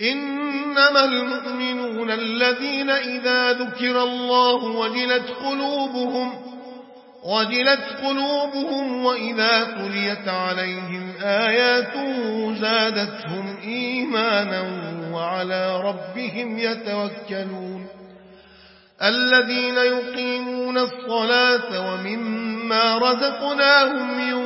إنما المؤمنون الذين إذا ذكر الله وجلت قلوبهم وجلت قلوبهم وإذا تليت عليهم آياته زادتهم إيمانا وعلى ربهم يتوكلون. الذين يقيمون الصلاة ومما رزقناهم ينفقون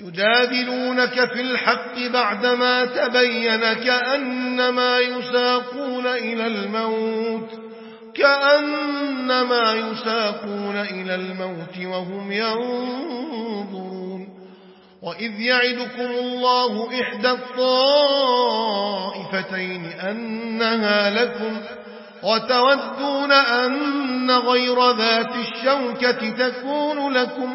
يجادلونك في الحق بعدما تبين كأنما يساقون إلى الموت كأنما يساقون إلى الموت وهم ينظرون. وإذ يعدكم الله إحدى الطائفتين أنها لكم وتودون أن غير ذات الشوكة تكون لكم.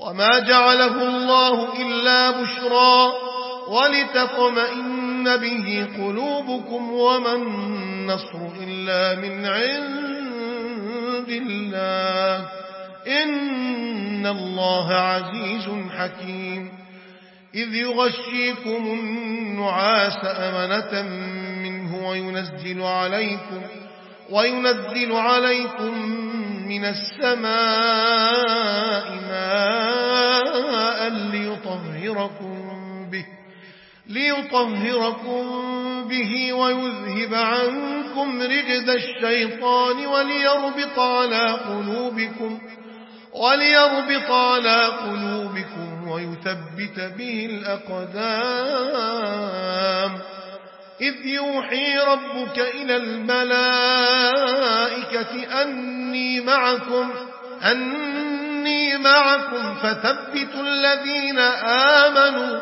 وما جعله الله إلا بشرى ولتطمئن به قلوبكم وما النصر إلا من عند الله إن الله عزيز حكيم إذ يغشيكم النعاس أمنة منه وينزل عليكم وينزل عليكم من السماء ماء ليطهركم به ليطهركم به ويذهب عنكم رجز الشيطان وليربط على قلوبكم وليربط على قلوبكم ويثبت به الأقدام. إذ يوحي ربك إلى الملائكة أني معكم أني معكم فثبتوا الذين آمنوا.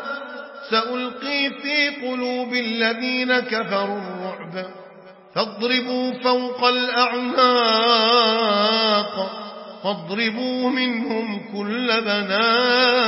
سألقي في قلوب الذين كفروا الرعب فاضربوا فوق الأعناق فاضربوا منهم كل بنان.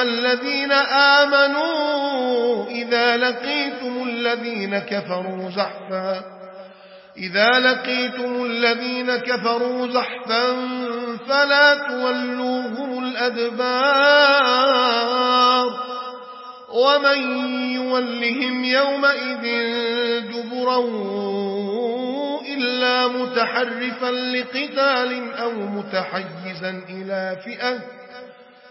أيها الذين آمنوا إذا لقيتم الذين كفروا زحفا إذا لقيتم الذين كفروا زحفا فلا تولوهم الأدبار ومن يولهم يومئذ دبره إلا متحرفا لقتال أو متحيزا إلى فئة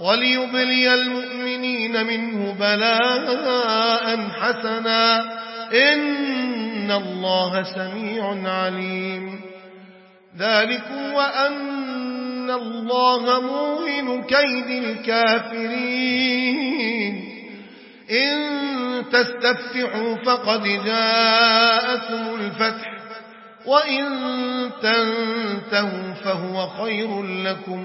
وليبلي المؤمنين منه بلاء حسنا. إن الله سميع عليم. ذلك وأن الله موهن كيد الكافرين. إن تستفتحوا فقد جاءكم الفتح. وإن تنتهوا فهو خير لكم.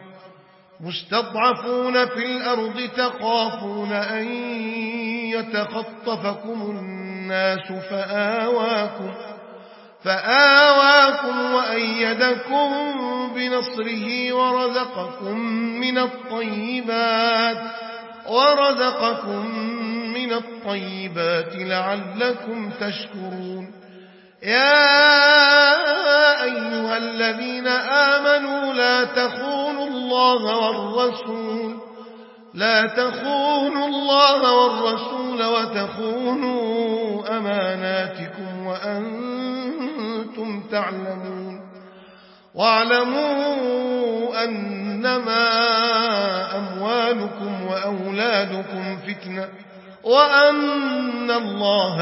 مستضعفون في الأرض تخافون أن يتخطفكم الناس فآواكم فآواكم وأيدكم بنصره ورزقكم من الطيبات ورزقكم من الطيبات لعلكم تشكرون يا أيها الذين آمنوا لا تخونوا الله والرسول لا تخونوا الله والرسول وتخونوا أماناتكم وأنتم تعلمون. واعلموا أنما أموالكم وأولادكم فتنة وأن الله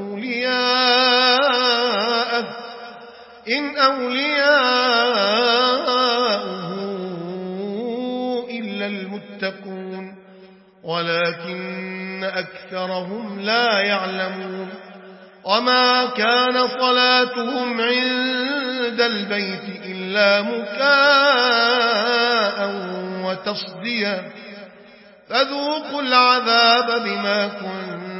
أولياءه إن أولياءه إلا المتقون ولكن أكثرهم لا يعلمون. وما كان صلاتهم عند البيت إلا مكاء وتصديا. فذوقوا العذاب بما كنتم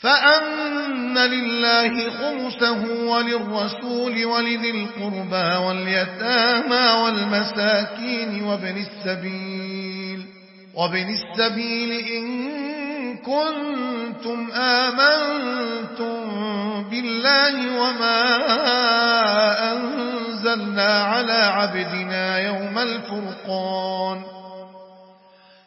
فأن لله خمسه وللرسول ولذي القربى واليتامى والمساكين وابن السبيل وابن السبيل إن كنتم آمنتم بالله وما أنزلنا على عبدنا يوم الفرقان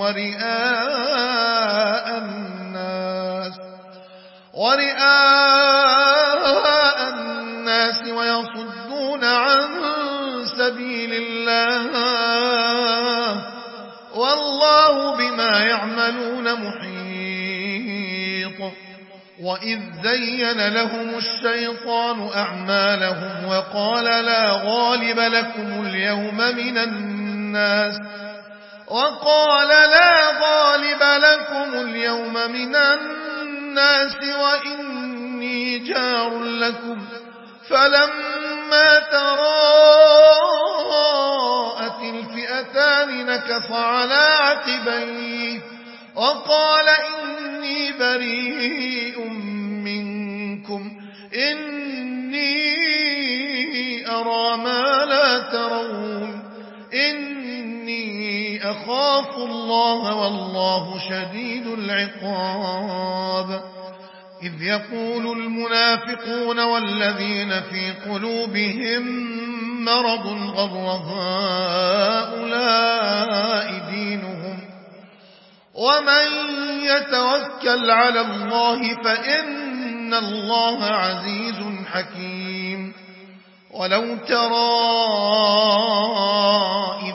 ورئاء الناس ورئاء الناس ويصدون عن سبيل الله والله بما يعملون محيط. وإذ زين لهم الشيطان أعمالهم وقال لا غالب لكم اليوم من الناس وقال لا غالب لكم اليوم من الناس وإني جار لكم. فلما تراءت الفئتان نكص على عقبيه وقال إني بريء منكم. إني أرى ما لا ترون. إني أخاف الله والله شديد العقاب. إذ يقول المنافقون والذين في قلوبهم مرض غر هؤلاء دينهم. ومن يتوكل على الله فإن الله عزيز حكيم. ولو ترى إذ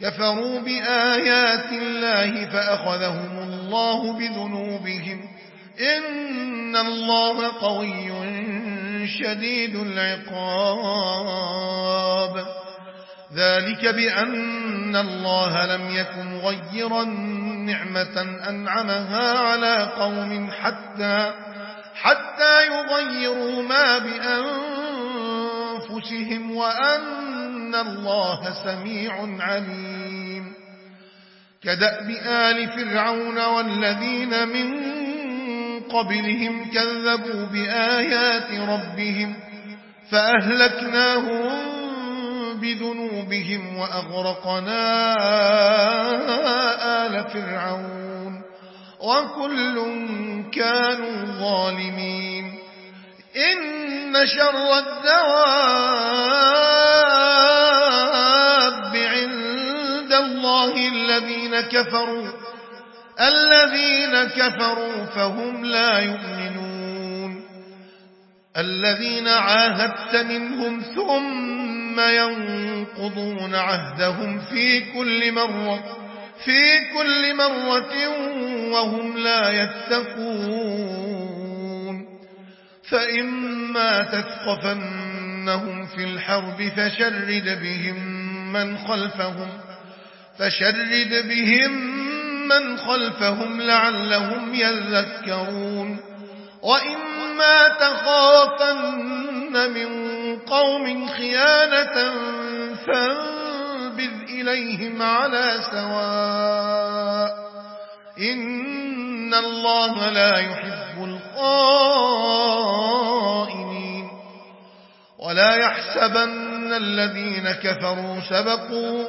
كفروا بآيات الله فأخذهم الله بذنوبهم. إن الله قوي شديد العقاب. ذلك بأن الله لم يكن مغيرا نعمة أنعمها على قوم حتى حتى يغيروا ما بأنفسهم وأن الله سميع عليم كدأب آل فرعون والذين من قبلهم كذبوا بآيات ربهم فأهلكناهم بذنوبهم وأغرقنا آل فرعون وكل كانوا ظالمين إن شر الدواب الله الذين كفروا الذين كفروا فهم لا يؤمنون. الذين عاهدت منهم ثم ينقضون عهدهم في كل مرة في كل مرة وهم لا يتقون. فإما تثقفنهم في الحرب فشرد بهم من خلفهم. فشرد بهم من خلفهم لعلهم يذكرون. وإما تخافن من قوم خيانة فانبذ إليهم على سواء. إن الله لا يحب الخائنين. ولا يحسبن الذين كفروا سبقوا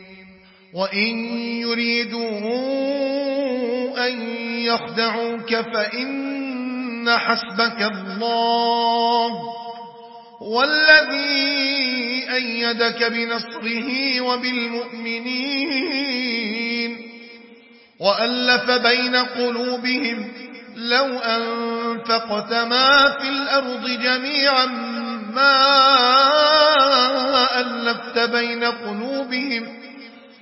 وإن يريدوا أن يخدعوك فإن حسبك الله والذي أيدك بنصره وبالمؤمنين وألف بين قلوبهم لو أنفقت ما في الأرض جميعا ما ألفت بين قلوبهم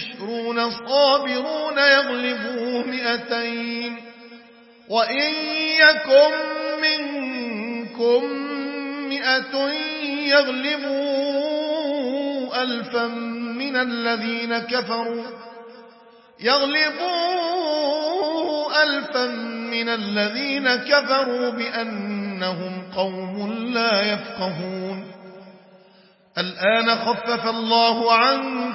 عشرون صابرون يغلبوا مئتين. وإن يكن منكم مئة يغلبوا ألفا من الذين كفروا. يغلبوا ألفا من الذين كفروا بأنهم قوم لا يفقهون. الآن خفف الله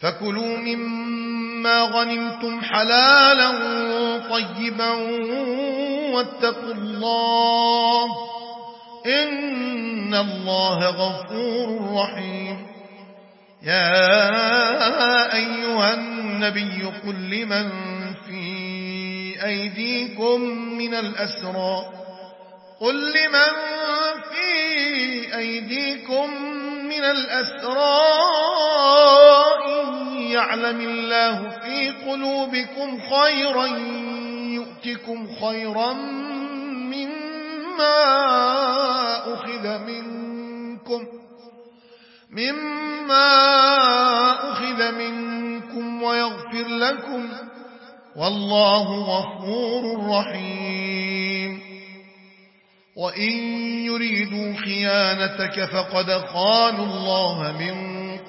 فكلوا مما غنمتم حلالا طيبا واتقوا الله إن الله غفور رحيم. يا أيها النبي قل لمن في أيديكم من الأسرى. قل لمن في أيديكم من الأسرى يعلم الله في قلوبكم خيرا يؤتكم خيرا مما أخذ منكم مما أخذ منكم ويغفر لكم. والله غفور رحيم. وإن يريدوا خيانتك فقد خانوا الله من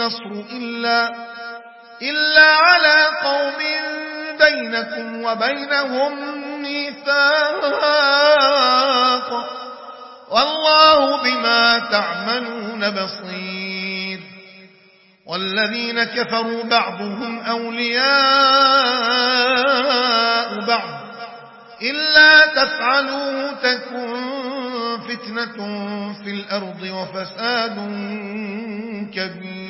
النصر إلا, إلا على قوم بينكم وبينهم ميثاق. والله بما تعملون بصير. والذين كفروا بعضهم أولياء بعض. إلا تفعلوا تكن فتنة في الأرض وفساد كبير.